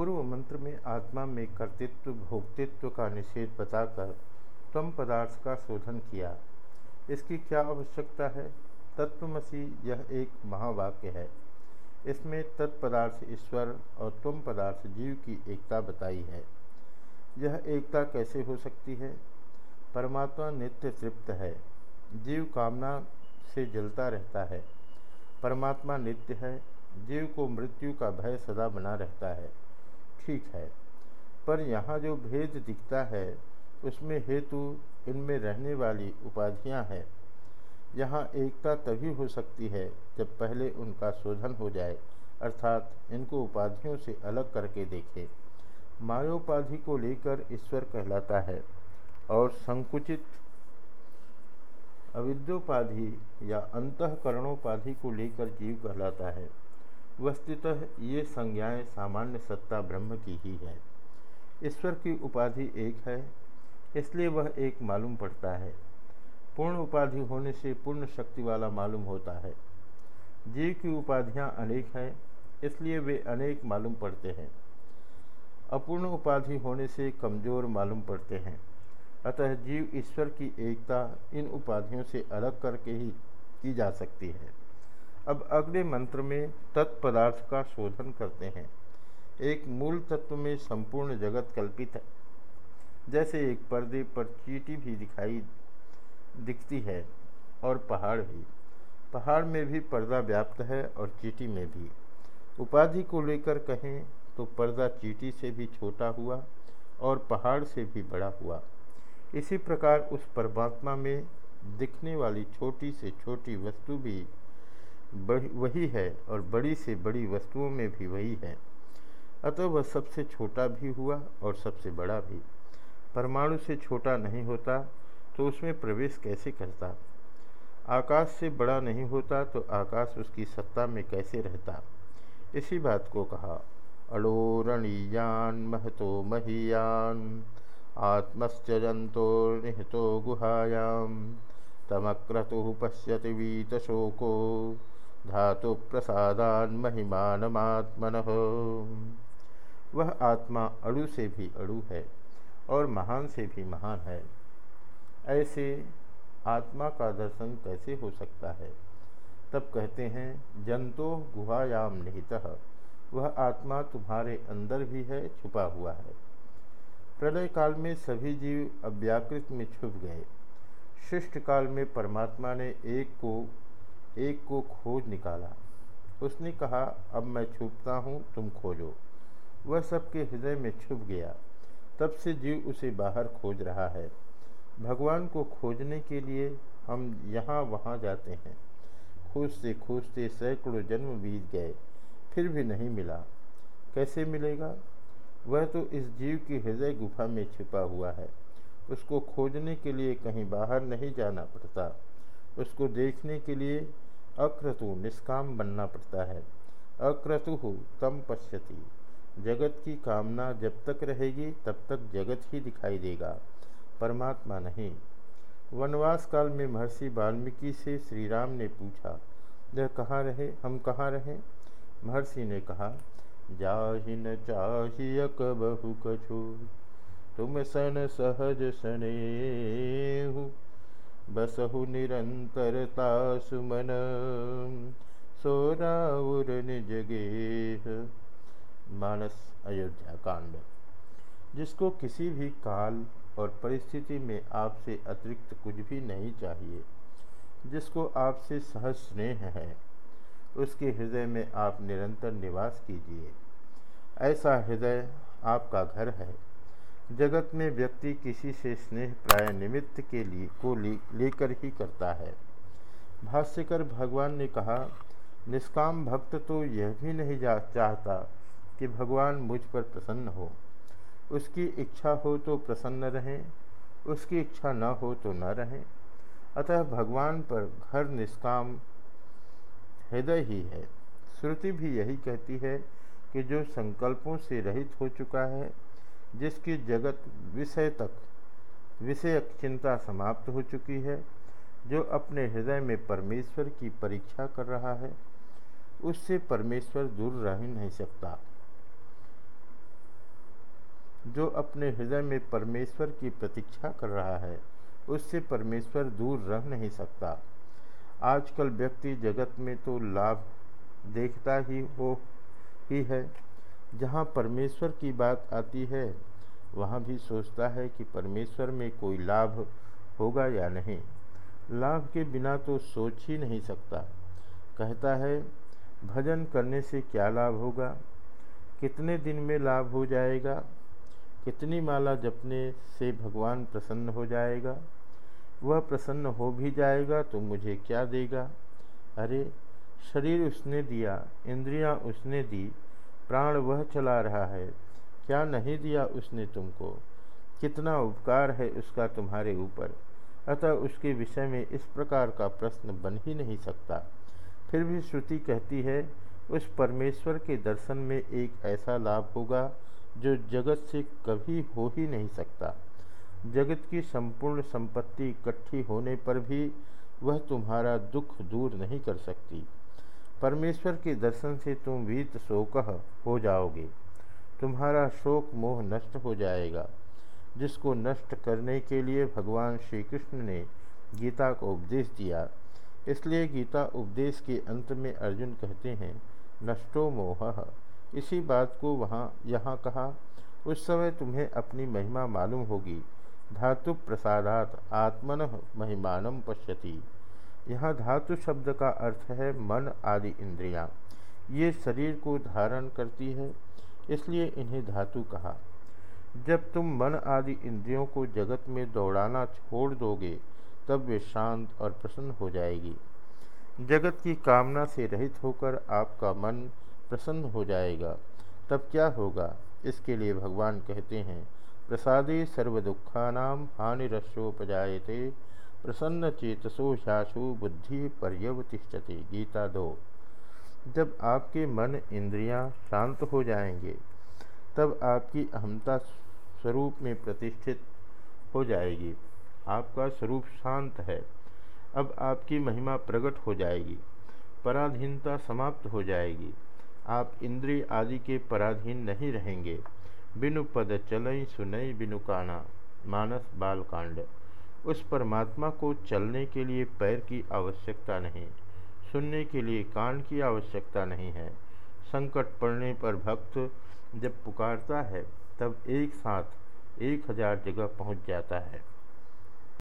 पूर्व मंत्र में आत्मा में कर्तृत्व, भोक्तित्व का निषेध बताकर तम पदार्थ का शोधन किया। इसकी क्या आवश्यकता है? तत्वमसी यह एक महावाक्य है। इसमें तत्पदार्थ ईश्वर और तुम पदार्थ जीव की एकता बताई है। यह एकता कैसे हो सकती है? परमात्मा नित्य तृप्त है। जीव कामना से जलता रहता है। परमात्मा नित्य है। जीव को मृत्यु का भय सदा बना रहता है। ठीक है। पर यहाँ जो भेद दिखता है, उसमें हेतु इनमें रहने वाली उपाधियाँ हैं। यहाँ एकता तभी हो सकती है, जब पहले उनका शोधन हो जाए, अर्थात इनको उपाधियों से अलग करके देखें। मायोपाधि को लेकर ईश्वर कहलाता है, और संकुचित अविद्योपाधि या अंतकरणोपाधि को लेकर जीव कहलाता है। वस्तुतः ये संज्ञाएँ सामान्य सत्ता ब्रह्म की ही है। ईश्वर की उपाधि एक है, इसलिए वह एक मालूम पड़ता है। पूर्ण उपाधि होने से पूर्ण शक्ति वाला मालूम होता है। जीव की उपाधियाँ अनेक हैं, इसलिए वे अनेक मालूम पड़ते हैं। अपूर्ण उपाधि होने से कमज़ोर मालूम पड़ते हैं। अतः जीव ईश्वर की एकता इन उपाधियों से अलग करके ही की जा सकती है। अब अगले मंत्र में तत्पदार्थ का शोधन करते हैं। एक मूल तत्व में संपूर्ण जगत कल्पित है। जैसे एक पर्दे पर चीटी भी दिखाई दिखती है और पहाड़ भी। पहाड़ में भी पर्दा व्याप्त है और चीटी में भी। उपाधि को लेकर कहें तो पर्दा चीटी से भी छोटा हुआ और पहाड़ से भी बड़ा हुआ। इसी प्रकार उस परमात्मा में दिखने वाली छोटी से छोटी वस्तु भी वही है और बड़ी से बड़ी वस्तुओं में भी वही है। अतः वह सबसे छोटा भी हुआ और सबसे बड़ा भी। परमाणु से छोटा नहीं होता तो उसमें प्रवेश कैसे करता? आकाश से बड़ा नहीं होता तो आकाश उसकी सत्ता में कैसे रहता? इसी बात को कहा। अड़ोरणीयान महतो महीयान आत्मश्चरंतो निहतो गुहायाम, तमक्रतु पश्यति वीतशोको धातु प्रसादान महिमानमात्मन वह आत्मा अड़ु से भी अड़ु है और महान से भी महान है। ऐसे आत्मा का दर्शन कैसे हो सकता है? तब कहते हैं, जंतो गुहायाम निहित। वह आत्मा तुम्हारे अंदर भी है, छुपा हुआ है। प्रलय काल में सभी जीव अव्याकृत में छुप गए। शिष्ट काल में परमात्मा ने एक को एक को खोज निकाला। उसने कहा, अब मैं छुपता हूँ, तुम खोजो। वह सबके हृदय में छुप गया। तब से जीव उसे बाहर खोज रहा है। भगवान को खोजने के लिए हम यहाँ वहाँ जाते हैं। खोजते खोजते सैकड़ों जन्म बीत गए, फिर भी नहीं मिला। कैसे मिलेगा? वह तो इस जीव की हृदय गुफा में छिपा हुआ है। उसको खोजने के लिए कहीं बाहर नहीं जाना पड़ता। उसको देखने के लिए अक्रतु निष्काम बनना पड़ता है। अक्रतु तम पश्यति। जगत की कामना जब तक रहेगी, तब तक जगत ही दिखाई देगा। परमात्मा नहीं। वनवास काल में महर्षि वाल्मीकि से श्री राम ने पूछा, यह कहाँ रहे? हम कहाँ रहें? महर्षि ने कहा, जाहि न चाहिए बहु कछु। तुम सन सहज सने बसहु निरंतरता सुमन सोराउर निज गेह। मानस अयोध्या कांड। जिसको किसी भी काल और परिस्थिति में आपसे अतिरिक्त कुछ भी नहीं चाहिए, जिसको आपसे सहज स्नेह है, उसके हृदय में आप निरंतर निवास कीजिए। ऐसा हृदय आपका घर है। जगत में व्यक्ति किसी से स्नेह प्राय निमित्त के लिए, को लेकर ही करता है। भाष्यकर भगवान ने कहा, निष्काम भक्त तो यह भी नहीं जा, चाहता कि भगवान मुझ पर प्रसन्न हो। उसकी इच्छा हो तो प्रसन्न रहें, उसकी इच्छा न हो तो न रहें। अतः भगवान पर घर निष्काम हृदय ही है। श्रुति भी यही कहती है कि जो संकल्पों से रहित हो चुका है जिसकी जगत विषय तक विषयक चिंता समाप्त हो चुकी है, जो अपने हृदय में परमेश्वर की परीक्षा कर रहा है, उससे परमेश्वर दूर रह नहीं सकता। जो अपने हृदय में परमेश्वर की प्रतीक्षा कर रहा है, उससे परमेश्वर दूर रह नहीं सकता। आजकल व्यक्ति जगत में तो लाभ देखता ही हो, ही है। जहाँ परमेश्वर की बात आती है, वहाँ भी सोचता है कि परमेश्वर में कोई लाभ होगा या नहीं। लाभ के बिना तो सोच ही नहीं सकता। कहता है, भजन करने से क्या लाभ होगा? कितने दिन में लाभ हो जाएगा? कितनी माला जपने से भगवान प्रसन्न हो जाएगा? वह प्रसन्न हो भी जाएगा तो मुझे क्या देगा? अरे, शरीर उसने दिया, इंद्रियाँ उसने दी प्राण वह चला रहा है। क्या नहीं दिया उसने तुमको? कितना उपकार है उसका तुम्हारे ऊपर। अतः उसके विषय में इस प्रकार का प्रश्न बन ही नहीं सकता। फिर भी श्रुति कहती है, उस परमेश्वर के दर्शन में एक ऐसा लाभ होगा, जो जगत से कभी हो ही नहीं सकता। जगत की संपूर्ण संपत्ति इकट्ठी होने पर भी वह तुम्हारा दुख दूर नहीं कर सकती। परमेश्वर के दर्शन से तुम वीत शोक हो जाओगे। तुम्हारा शोक मोह नष्ट हो जाएगा। जिसको नष्ट करने के लिए भगवान श्री कृष्ण ने गीता को उपदेश दिया, इसलिए गीता उपदेश के अंत में अर्जुन कहते हैं, नष्टो मोह। इसी बात को वहाँ, यहाँ कहा, उस समय तुम्हें अपनी महिमा मालूम होगी। धातु प्रसादात आत्मन महिमानम पश्यति। यहाँ धातु शब्द का अर्थ है मन आदि इंद्रियाँ। ये शरीर को धारण करती है, इसलिए इन्हें धातु कहा। जब तुम मन आदि इंद्रियों को जगत में दौड़ाना छोड़ दोगे, तब वे शांत और प्रसन्न हो जाएगी। जगत की कामना से रहित होकर आपका मन प्रसन्न हो जाएगा। तब क्या होगा? इसके लिए भगवान कहते हैं, प्रसादे सर्वदुखानाम हानिरस्योपजाते प्रसन्न चेतसो शासु बुद्धि पर्यवतिष्ठते गीता दो। जब आपके मन इंद्रियाँ शांत हो जाएँगे, तब आपकी अहमता स्वरूप में प्रतिष्ठित हो जाएगी। आपका स्वरूप शांत है। अब आपकी महिमा प्रकट हो जाएगी। पराधीनता समाप्त हो जाएगी। आप इंद्रिय आदि के पराधीन नहीं रहेंगे। बिनु पद चलई सुनई बिनु काना। मानस बालकांड। उस परमात्मा को चलने के लिए पैर की आवश्यकता नहीं, सुनने के लिए कान की आवश्यकता नहीं है। संकट पड़ने पर भक्त जब पुकारता है, तब एक साथ एक हज़ार जगह पहुँच जाता है।